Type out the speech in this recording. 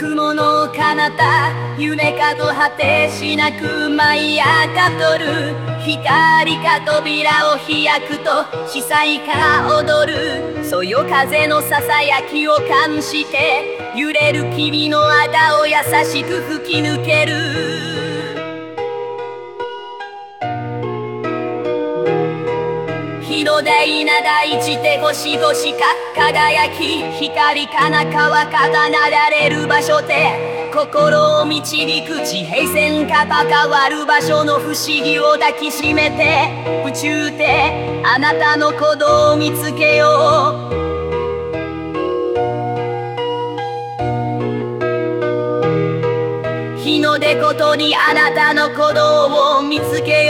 雲の彼方夢かと果てしなく舞い上がっとる光か扉を開くと司祭か踊る。そよ風のささやきを感じて揺れる君の肌を優しく吹き抜ける。広大な大地で星々か輝き光かな川かがなられる場所で心を導く地平線か関わる場所の不思議を抱きしめて宇宙であなたの鼓動を見つけよう日の出ことにあなたの鼓動を見つけよう